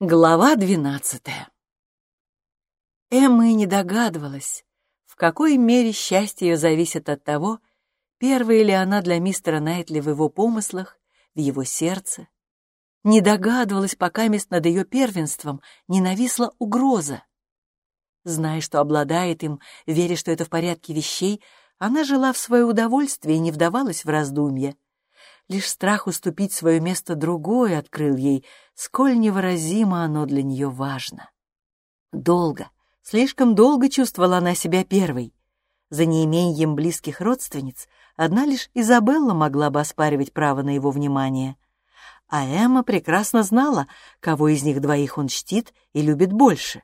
Глава двенадцатая. Эмма и не догадывалась, в какой мере счастье ее зависит от того, первая ли она для мистера Найтли в его помыслах, в его сердце. Не догадывалась, пока мест над ее первенством не нависла угроза. Зная, что обладает им, веря, что это в порядке вещей, она жила в свое удовольствие и не вдавалась в раздумья. Лишь страх уступить свое место другой открыл ей, сколь невыразимо оно для нее важно. Долго, слишком долго чувствовала она себя первой. За неимением близких родственниц одна лишь Изабелла могла бы оспаривать право на его внимание. А Эмма прекрасно знала, кого из них двоих он чтит и любит больше.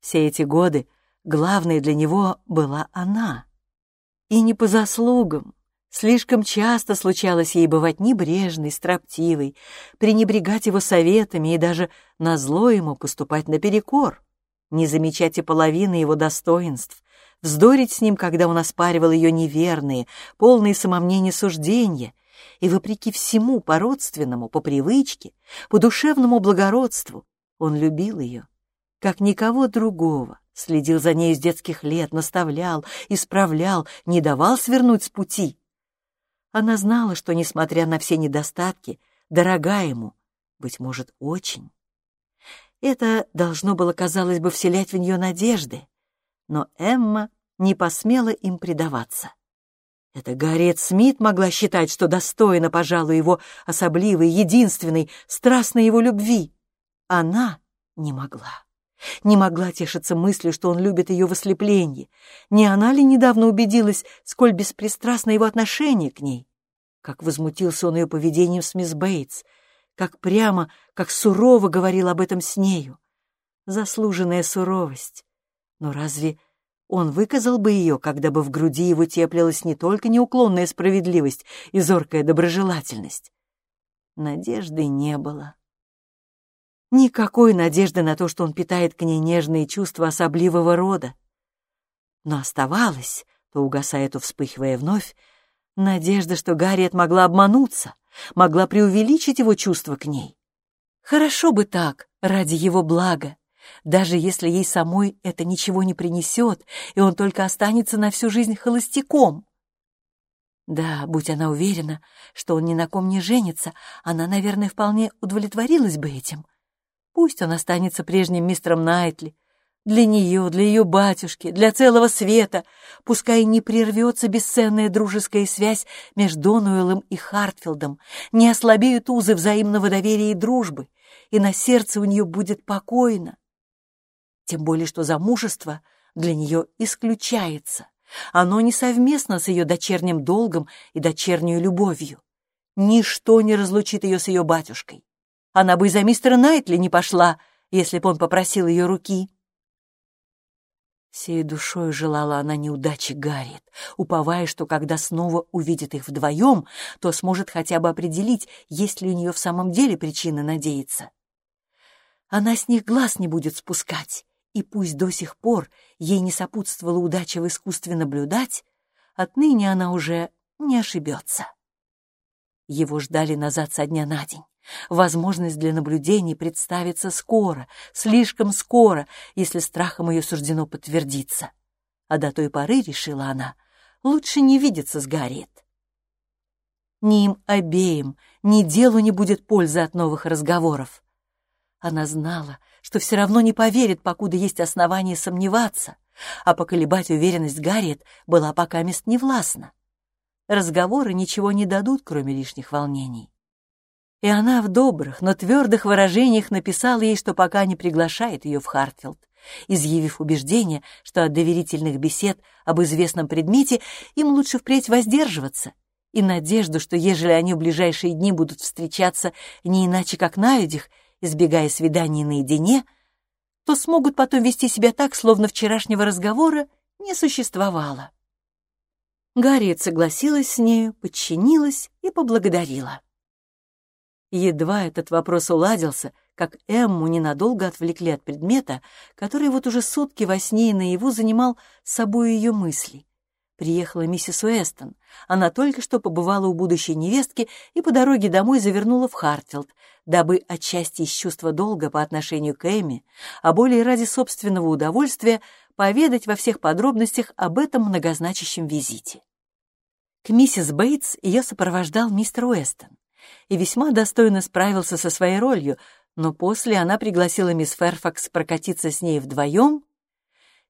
Все эти годы главной для него была она. И не по заслугам, Слишком часто случалось ей бывать небрежной, строптивой, пренебрегать его советами и даже назло ему поступать наперекор, не замечать и половины его достоинств, вздорить с ним, когда он оспаривал ее неверные, полные самомнения суждения, и, вопреки всему, по-родственному, по привычке, по душевному благородству, он любил ее, как никого другого, следил за ней с детских лет, наставлял, исправлял, не давал свернуть с пути. Она знала, что, несмотря на все недостатки, дорога ему, быть может, очень. Это должно было, казалось бы, вселять в нее надежды, но Эмма не посмела им предаваться. Это Гарриет Смит могла считать, что достойна, пожалуй, его особливой, единственной, страстной его любви. Она не могла. Не могла тешиться мыслью, что он любит ее в ослеплении. Не она ли недавно убедилась, сколь беспристрастно его отношение к ней? Как возмутился он ее поведением с мисс Бейтс, как прямо, как сурово говорил об этом с нею. Заслуженная суровость. Но разве он выказал бы ее, когда бы в груди его теплилась не только неуклонная справедливость и зоркая доброжелательность? Надежды не было. Никакой надежды на то, что он питает к ней нежные чувства особливого рода. Но оставалось, то угасая, то вспыхивая вновь, надежда, что Гарриет могла обмануться, могла преувеличить его чувства к ней. Хорошо бы так, ради его блага, даже если ей самой это ничего не принесет, и он только останется на всю жизнь холостяком. Да, будь она уверена, что он ни на ком не женится, она, наверное, вполне удовлетворилась бы этим — Пусть он останется прежним мистером Найтли. Для нее, для ее батюшки, для целого света. Пускай не прервется бесценная дружеская связь между Донуэллом и Хартфилдом, не ослабеют узы взаимного доверия и дружбы, и на сердце у нее будет покойно. Тем более, что замужество для нее исключается. Оно не совместно с ее дочерним долгом и дочернюю любовью. Ничто не разлучит ее с ее батюшкой. Она бы и за мистера Найтли не пошла, если бы он попросил ее руки. Всей душой желала она неудачи Гарриет, уповая, что когда снова увидит их вдвоем, то сможет хотя бы определить, есть ли у нее в самом деле причина надеяться. Она с них глаз не будет спускать, и пусть до сих пор ей не сопутствовала удача в искусстве наблюдать, отныне она уже не ошибется. Его ждали назад со дня на день. Возможность для наблюдений представится скоро, слишком скоро, если страхом ее суждено подтвердиться. А до той поры, решила она, лучше не видеться с Гарриет. Ни им обеим, ни делу не будет пользы от новых разговоров. Она знала, что все равно не поверит, покуда есть основания сомневаться, а поколебать уверенность Гарриет была пока мест невластна. Разговоры ничего не дадут, кроме лишних волнений и она в добрых, но твердых выражениях написала ей, что пока не приглашает ее в Хартфилд, изъявив убеждение, что от доверительных бесед об известном предмете им лучше впредь воздерживаться, и надежду, что ежели они в ближайшие дни будут встречаться не иначе, как на людях, избегая свиданий наедине, то смогут потом вести себя так, словно вчерашнего разговора не существовало. Гарриет согласилась с нею, подчинилась и поблагодарила. Едва этот вопрос уладился, как Эмму ненадолго отвлекли от предмета, который вот уже сутки во сне и наяву занимал собой ее мысли. приехала миссис Уэстон. Она только что побывала у будущей невестки и по дороге домой завернула в Хартфилд, дабы отчасти из чувства долга по отношению к Эми, а более ради собственного удовольствия поведать во всех подробностях об этом многозначащем визите. К миссис Бейтс ее сопровождал мистер Уэстон и весьма достойно справился со своей ролью, но после она пригласила мисс Ферфакс прокатиться с ней вдвоем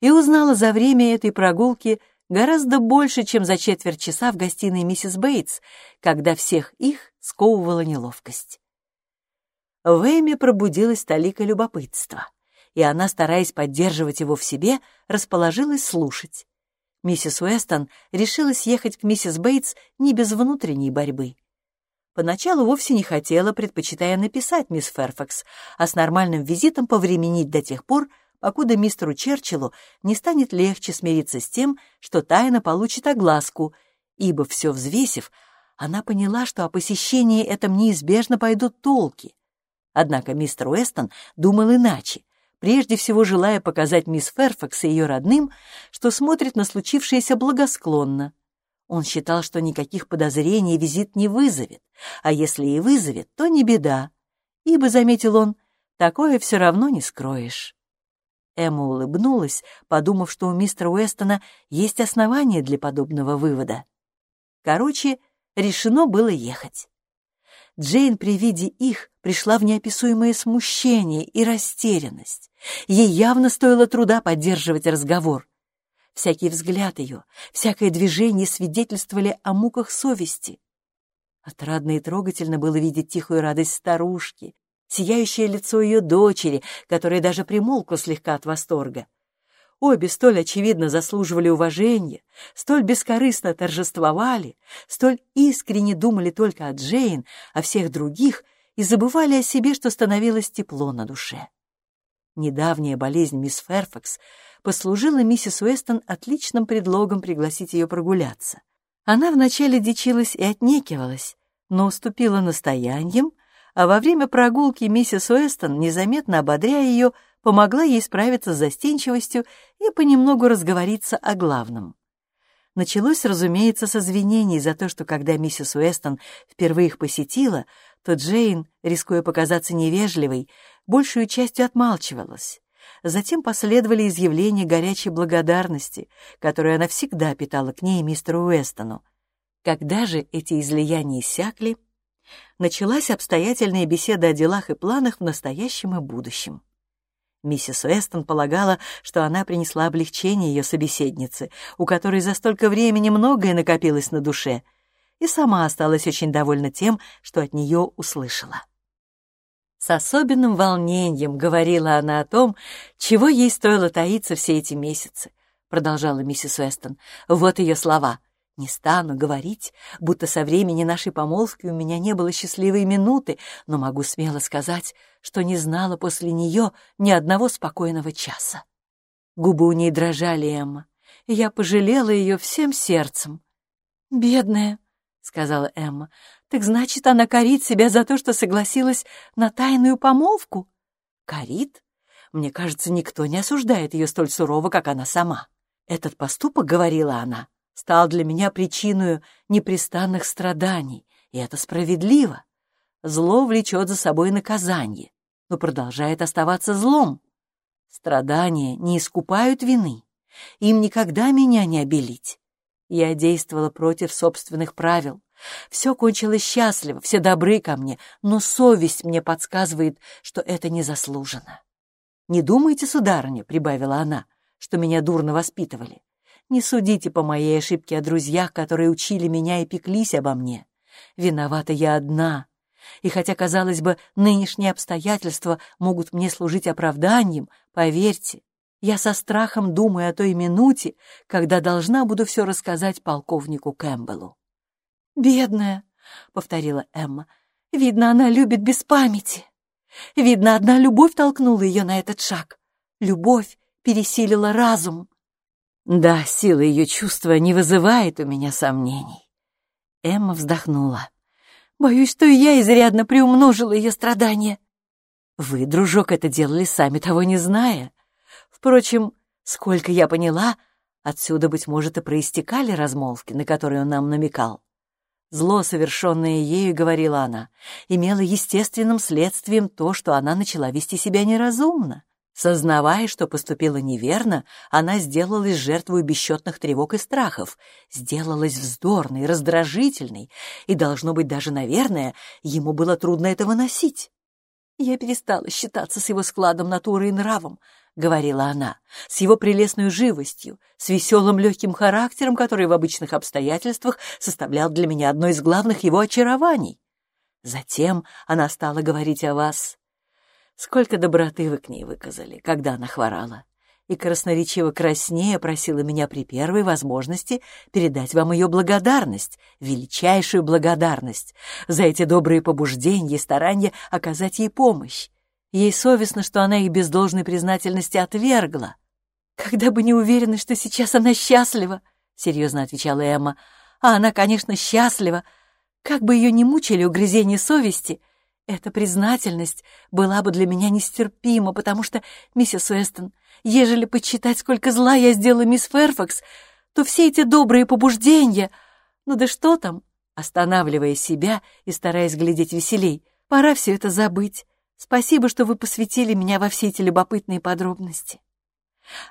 и узнала за время этой прогулки гораздо больше, чем за четверть часа в гостиной миссис Бейтс, когда всех их сковывала неловкость. В Эми пробудилась талика любопытства, и она, стараясь поддерживать его в себе, расположилась слушать. Миссис Уэстон решилась ехать к миссис Бейтс не без внутренней борьбы. Поначалу вовсе не хотела, предпочитая написать мисс Ферфакс, а с нормальным визитом повременить до тех пор, покуда мистеру Черчиллу не станет легче смириться с тем, что тайна получит огласку, ибо, все взвесив, она поняла, что о посещении этом неизбежно пойдут толки. Однако мистер Уэстон думал иначе, прежде всего желая показать мисс Ферфакс и ее родным, что смотрит на случившееся благосклонно. Он считал, что никаких подозрений визит не вызовет, а если и вызовет, то не беда, ибо, заметил он, такое все равно не скроешь. Эмма улыбнулась, подумав, что у мистера Уэстона есть основания для подобного вывода. Короче, решено было ехать. Джейн при виде их пришла в неописуемое смущение и растерянность. Ей явно стоило труда поддерживать разговор. Всякий взгляд ее, всякое движение свидетельствовали о муках совести. Отрадно и трогательно было видеть тихую радость старушки, сияющее лицо ее дочери, которая даже примолкла слегка от восторга. Обе столь очевидно заслуживали уважения, столь бескорыстно торжествовали, столь искренне думали только о Джейн, о всех других и забывали о себе, что становилось тепло на душе. Недавняя болезнь мисс Ферфакс послужила миссис Уэстон отличным предлогом пригласить ее прогуляться. Она вначале дичилась и отнекивалась, но уступила настоянием, а во время прогулки миссис Уэстон, незаметно ободряя ее, помогла ей справиться с застенчивостью и понемногу разговориться о главном. Началось, разумеется, с извинений за то, что когда миссис Уэстон впервые их посетила, то Джейн, рискуя показаться невежливой, большую частью отмалчивалась. Затем последовали изъявления горячей благодарности, которую она всегда питала к ней и мистеру Уэстону. Когда же эти излияния иссякли, началась обстоятельная беседа о делах и планах в настоящем и будущем. Миссис Уэстон полагала, что она принесла облегчение ее собеседнице, у которой за столько времени многое накопилось на душе, и сама осталась очень довольна тем, что от нее услышала. С особенным волнением говорила она о том, чего ей стоило таиться все эти месяцы, продолжала миссис Уэстон. Вот ее слова. Не стану говорить, будто со времени нашей помолвки у меня не было счастливой минуты, но могу смело сказать, что не знала после нее ни одного спокойного часа. Губы у ней дрожали, Эмма, и я пожалела ее всем сердцем. «Бедная», — сказала Эмма, так значит, она корит себя за то, что согласилась на тайную помолвку? Корит? Мне кажется, никто не осуждает ее столь сурово, как она сама. Этот поступок, говорила она, стал для меня причиной непрестанных страданий, и это справедливо. Зло влечет за собой наказание, но продолжает оставаться злом. Страдания не искупают вины, им никогда меня не обелить. Я действовала против собственных правил, все кончилось счастливо, все добры ко мне, но совесть мне подсказывает, что это незаслуженно. «Не думайте, сударыня», — прибавила она, — «что меня дурно воспитывали. Не судите по моей ошибке о друзьях, которые учили меня и пеклись обо мне. Виновата я одна. И хотя, казалось бы, нынешние обстоятельства могут мне служить оправданием, поверьте, я со страхом думаю о той минуте, когда должна буду все рассказать полковнику Кэмпбеллу. «Бедная», — повторила Эмма. «Видно, она любит без памяти. Видно, одна любовь толкнула ее на этот шаг. Любовь пересилила разум». «Да, сила ее чувства не вызывает у меня сомнений». Эмма вздохнула. «Боюсь, что и я изрядно приумножила ее страдания». «Вы, дружок, это делали сами того не зная. Впрочем, сколько я поняла, Отсюда, быть может, и проистекали размолвки, на которые он нам намекал. Зло, совершенное ею, говорила она, имело естественным следствием то, что она начала вести себя неразумно. Сознавая, что поступила неверно, она сделалась жертвой бесчетных тревог и страхов, сделалась вздорной, раздражительной, и, должно быть, даже, наверное, ему было трудно это выносить. Я перестала считаться с его складом натуры и нравом, — говорила она, — с его прелестной живостью, с веселым легким характером, который в обычных обстоятельствах составлял для меня одно из главных его очарований. Затем она стала говорить о вас. Сколько доброты вы к ней выказали, когда она хворала. И красноречиво краснея просила меня при первой возможности передать вам ее благодарность, величайшую благодарность за эти добрые побуждения и старания оказать ей помощь. Ей совестно, что она их без должной признательности отвергла. «Когда бы не уверены, что сейчас она счастлива», — серьезно отвечала Эмма. «А она, конечно, счастлива. Как бы ее ни мучили угрызения совести, эта признательность была бы для меня нестерпима, потому что, миссис Уэстон, ежели подсчитать, сколько зла я сделала мисс Ферфакс, то все эти добрые побуждения... Ну да что там?» Останавливая себя и стараясь глядеть веселей, «пора все это забыть. Спасибо, что вы посвятили меня во все эти любопытные подробности.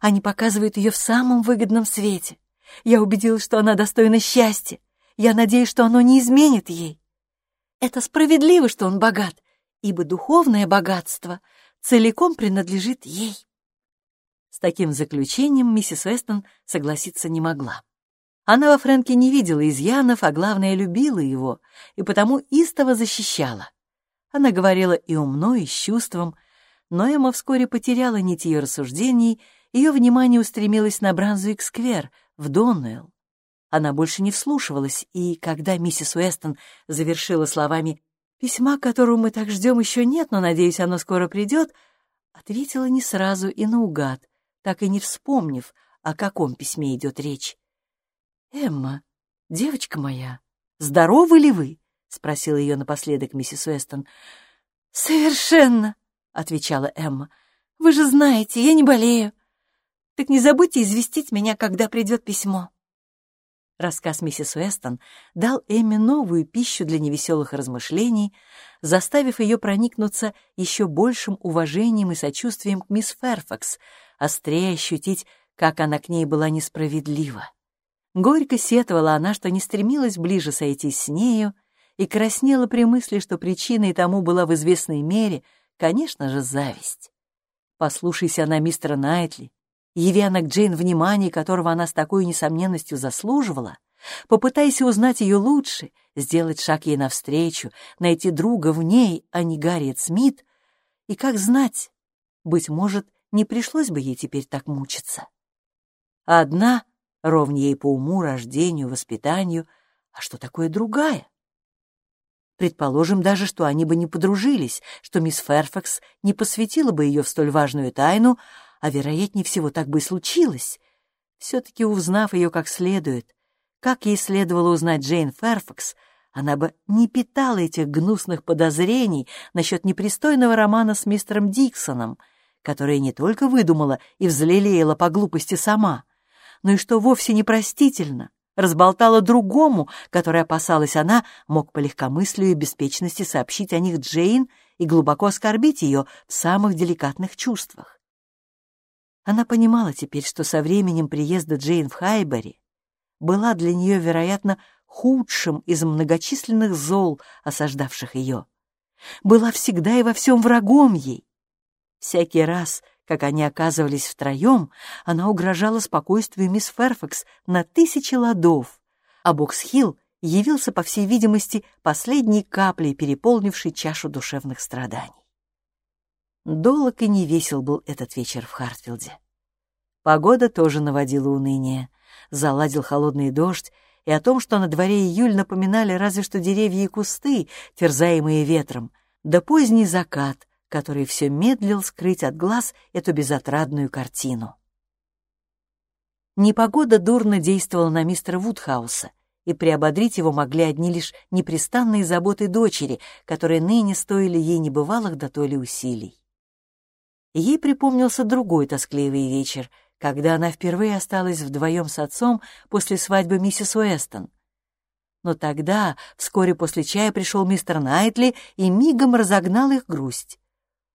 Они показывают ее в самом выгодном свете. Я убедилась, что она достойна счастья. Я надеюсь, что оно не изменит ей. Это справедливо, что он богат, ибо духовное богатство целиком принадлежит ей. С таким заключением миссис Вестон согласиться не могла. Она во Фрэнке не видела изъянов, а главное, любила его, и потому истово защищала. Она говорила и умно, и с чувством, но Эмма вскоре потеряла нить ее рассуждений, ее внимание устремилось на Бранзуик-сквер, в Доннелл. Она больше не вслушивалась, и когда миссис Уэстон завершила словами «Письма, которого мы так ждем, еще нет, но, надеюсь, оно скоро придет», ответила не сразу и наугад, так и не вспомнив, о каком письме идет речь. «Эмма, девочка моя, здоровы ли вы?» — спросила ее напоследок миссис Уэстон. «Совершенно», — отвечала Эмма. «Вы же знаете, я не болею. Так не забудьте известить меня, когда придет письмо». Рассказ миссис Уэстон дал Эмме новую пищу для невеселых размышлений, заставив ее проникнуться еще большим уважением и сочувствием к мисс Ферфакс, острее ощутить, как она к ней была несправедлива. Горько сетовала она, что не стремилась ближе сойтись с нею, и краснела при мысли, что причиной тому была в известной мере, конечно же, зависть. Послушайся она мистера Найтли, яви она к Джейн внимание, которого она с такой несомненностью заслуживала, попытайся узнать ее лучше, сделать шаг ей навстречу, найти друга в ней, а не Гарриет Смит, и как знать, быть может, не пришлось бы ей теперь так мучиться. Одна ровнее ей по уму, рождению, воспитанию, а что такое другая? Предположим даже, что они бы не подружились, что мисс Ферфакс не посвятила бы ее в столь важную тайну, а, вероятнее всего, так бы и случилось. Все-таки узнав ее как следует, как ей следовало узнать Джейн Ферфакс, она бы не питала этих гнусных подозрений насчет непристойного романа с мистером Диксоном, который не только выдумала и взлелеяла по глупости сама, но и что вовсе непростительно — разболтала другому, который, опасалась она, мог по легкомыслию и беспечности сообщить о них Джейн и глубоко оскорбить ее в самых деликатных чувствах. Она понимала теперь, что со временем приезда Джейн в Хайбери была для нее, вероятно, худшим из многочисленных зол, осаждавших ее. Была всегда и во всем врагом ей. Всякий раз, как они оказывались втроем, она угрожала спокойствию мисс Ферфакс на тысячи ладов, а Боксхилл явился, по всей видимости, последней каплей, переполнившей чашу душевных страданий. Долог и невесел был этот вечер в Хартфилде. Погода тоже наводила уныние. Заладил холодный дождь, и о том, что на дворе июль напоминали разве что деревья и кусты, терзаемые ветром, да поздний закат, который все медлил скрыть от глаз эту безотрадную картину. Непогода дурно действовала на мистера Вудхауса, и приободрить его могли одни лишь непрестанные заботы дочери, которые ныне стоили ей небывалых до то ли усилий. Ей припомнился другой тоскливый вечер, когда она впервые осталась вдвоем с отцом после свадьбы миссис Уэстон. Но тогда, вскоре после чая, пришел мистер Найтли и мигом разогнал их грусть.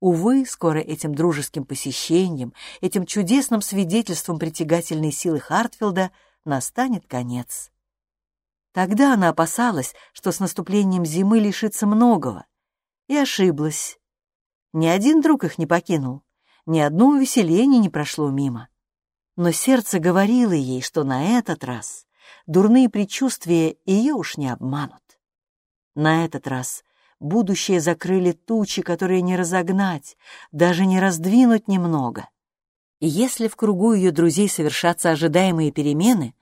Увы, скоро этим дружеским посещением, этим чудесным свидетельством притягательной силы Хартфилда настанет конец. Тогда она опасалась, что с наступлением зимы лишится многого, и ошиблась. Ни один друг их не покинул, ни одно увеселение не прошло мимо. Но сердце говорило ей, что на этот раз дурные предчувствия ее уж не обманут. На этот раз будущее закрыли тучи, которые не разогнать, даже не раздвинуть немного. И если в кругу ее друзей совершатся ожидаемые перемены,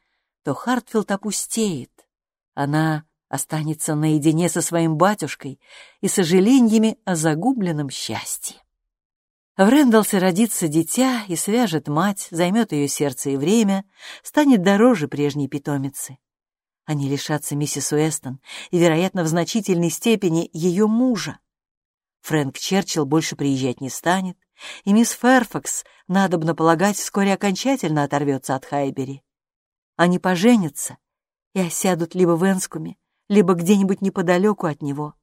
то Хартфилд опустеет. Она останется наедине со своим батюшкой и сожалениями о загубленном счастье. В Рэндалсе родится дитя и свяжет мать, займет ее сердце и время, станет дороже прежней питомицы. Они лишатся миссис Уэстон и, вероятно, в значительной степени ее мужа. Фрэнк Черчилл больше приезжать не станет, и мисс Ферфакс, надобно полагать, вскоре окончательно оторвется от Хайбери. Они поженятся и осядут либо в Энскуме, либо где-нибудь неподалеку от него.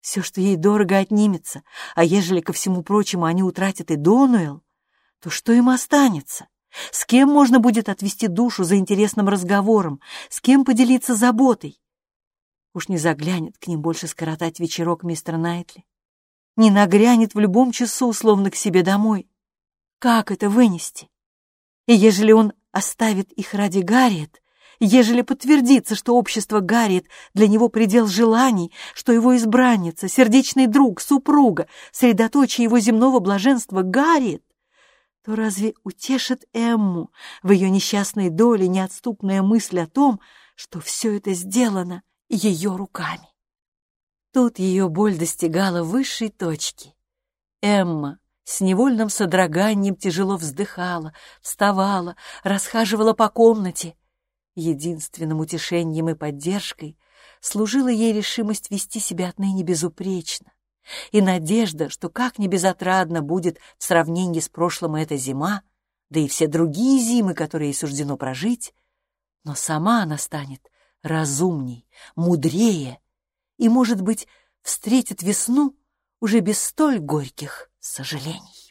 Все, что ей дорого, отнимется, а ежели ко всему прочему они утратят и Донуэлл, то что им останется? С кем можно будет отвести душу за интересным разговором? С кем поделиться заботой? Уж не заглянет к ним больше скоротать вечерок мистер Найтли. Не нагрянет в любом часу, словно к себе домой. Как это вынести? И ежели он оставит их ради Гарриет, ежели подтвердится, что общество Гарриет для него предел желаний, что его избранница, сердечный друг, супруга, средоточие его земного блаженства Гарриет, то разве утешит Эмму в ее несчастной доле неотступная мысль о том, что все это сделано ее руками? Тут ее боль достигала высшей точки. Эмма с невольным содроганием тяжело вздыхала, вставала, расхаживала по комнате. Единственным утешением и поддержкой служила ей решимость вести себя отныне безупречно и надежда, что как ни безотрадно будет в сравнении с прошлым эта зима, да и все другие зимы, которые ей суждено прожить, но сама она станет разумней, мудрее и, может быть, встретит весну уже без столь горьких сожалений.